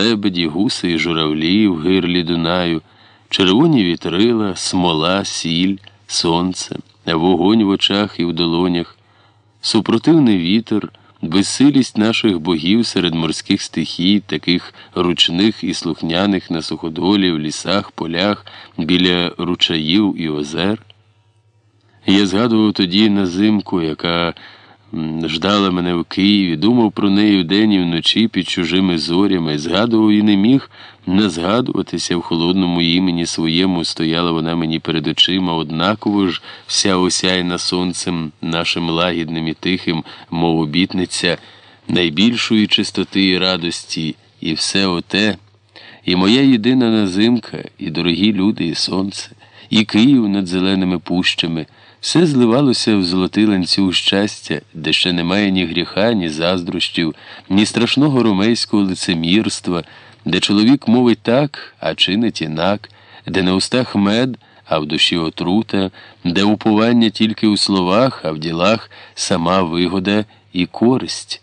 лебеді, гуси і журавлі в гирлі Дунаю, червоні вітрила, смола, сіль, сонце, вогонь в очах і в долонях, супротивний вітер, безсилість наших богів серед морських стихій, таких ручних і слухняних на суходолі, в лісах, полях, біля ручаїв і озер. Я згадував тоді назимку, яка ждала мене в Києві, думав про неї вдень і вночі під чужими зорями, згадував і не міг не згадуватися в холодному імені своєму, стояла вона мені перед очима, однаково ж вся осяйна сонцем нашим лагідним і тихим, мов обітниця, найбільшої чистоти і радості, і все оте, і моя єдина назимка, і дорогі люди, і сонце, і Київ над зеленими пущами. Все зливалося в золотий ланцюг щастя, де ще немає ні гріха, ні заздрощів, ні страшного ромейського лицемірства, де чоловік мовить так, а чинить інак, де на устах мед, а в душі отрута, де уповання тільки у словах, а в ділах сама вигода і користь.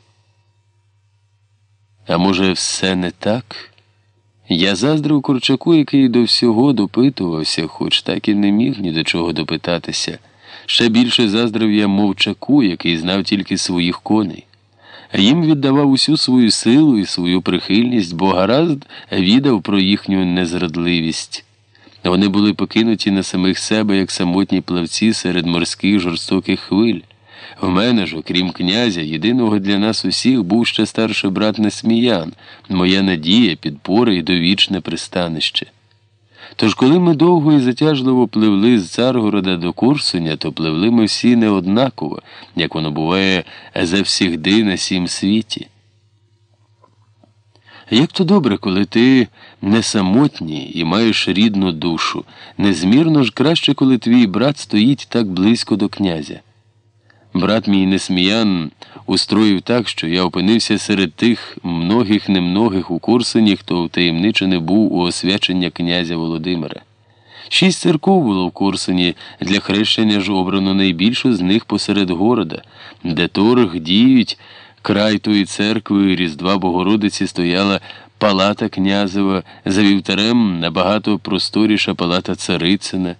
А може, все не так? Я заздрив Курчаку, який до всього допитувався, хоч так і не міг ні до чого допитатися. Ще більше заздрив я мовчаку, який знав тільки своїх коней. Їм віддавав усю свою силу і свою прихильність, бо гаразд відав про їхню незрадливість. Вони були покинуті на самих себе, як самотні плавці серед морських жорстоких хвиль. В мене ж, окрім князя, єдиного для нас усіх був ще старший брат Несміян, моя надія, підпора і довічне пристанище. Тож, коли ми довго і затяжливо пливли з Царгорода до Курсуня, то пливли ми всі неоднаково, як воно буває завсігди на сім світі. Як то добре, коли ти не самотній і маєш рідну душу, незмірно ж краще, коли твій брат стоїть так близько до князя. Брат мій несміян устроїв так, що я опинився серед тих многих немногих у Курсині, хто втаємничений був у освячення князя Володимира. Шість церков було в Курсині, для хрещення ж обрано найбільшу з них посеред города, де торг діють край тої церкви Різдва Богородиці стояла палата князева, за вівтарем набагато просторіша палата Царицина.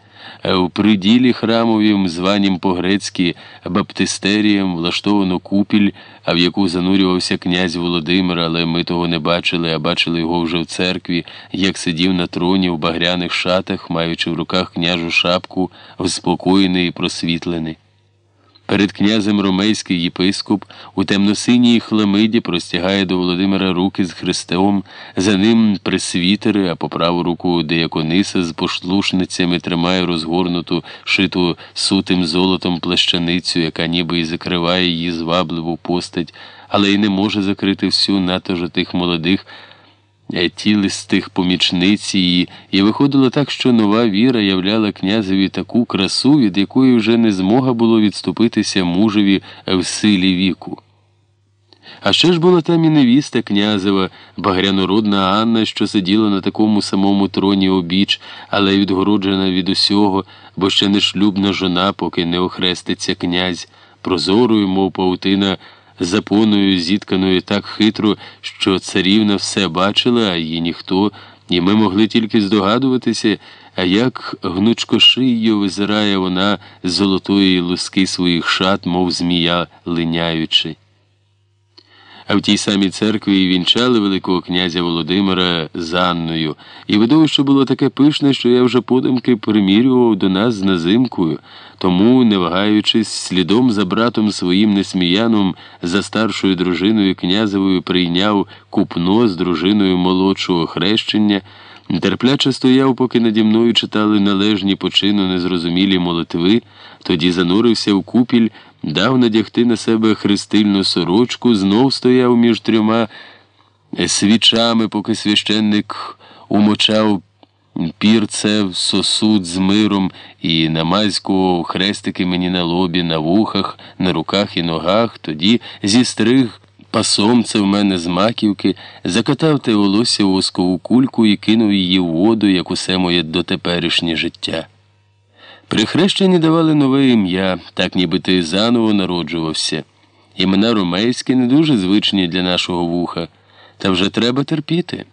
У приділі храмовім, званім по-грецьки баптистерієм, влаштовано купіль, а в яку занурювався князь Володимир, але ми того не бачили, а бачили його вже в церкві, як сидів на троні в багряних шатах, маючи в руках княжу шапку, вспокоєний і просвітлений. Перед князем ромейський єпископ у темносиній хламиді простягає до Володимира руки з хрестом, за ним пресвітери, а по праву руку деякониса з пошлушницями тримає розгорнуту, шиту сутим золотом плащаницю, яка ніби і закриває її звабливу постать, але й не може закрити всю натожу тих молодих. Е, тілистих помічниць її, і виходило так, що нова віра являла князеві таку красу, від якої вже не змога було відступитися мужеві в силі віку. А ще ж була там і невіста князева, багрянородна Анна, що сиділа на такому самому троні обіч, але відгороджена від усього, бо ще не шлюбна жона, поки не охреститься князь, прозорою, мов паутина запоною, зітканою так хитро, що царівна все бачила, а її ніхто, і ми могли тільки здогадуватися, а як гнучкошиyo визирає вона з золотої луски своїх шат, мов змія линяючи. А в тій самій церкві вінчали Великого князя Володимира з Анною, і видовище було таке пишне, що я вже подумки примірював до нас з назимкою, тому, не вагаючись, слідом за братом своїм несміяном, за старшою дружиною князевою прийняв купно з дружиною молодшого хрещення. Терпляче стояв, поки наді мною читали належні почину незрозумілі молитви, тоді занурився в купіль, дав надягти на себе хрестильну сорочку, знов стояв між трьома свічами, поки священник умочав пірце в сосуд з миром і намазькував хрестики мені на лобі, на вухах, на руках і ногах, тоді зістриг пасомце в мене з маківки, закатав те волосся у воскову кульку і кинув її в воду, як усе моє дотеперішнє життя. При хрещенні давали нове ім'я, так ніби ти заново народжувався. Імена ромейські не дуже звичні для нашого вуха, та вже треба терпіти.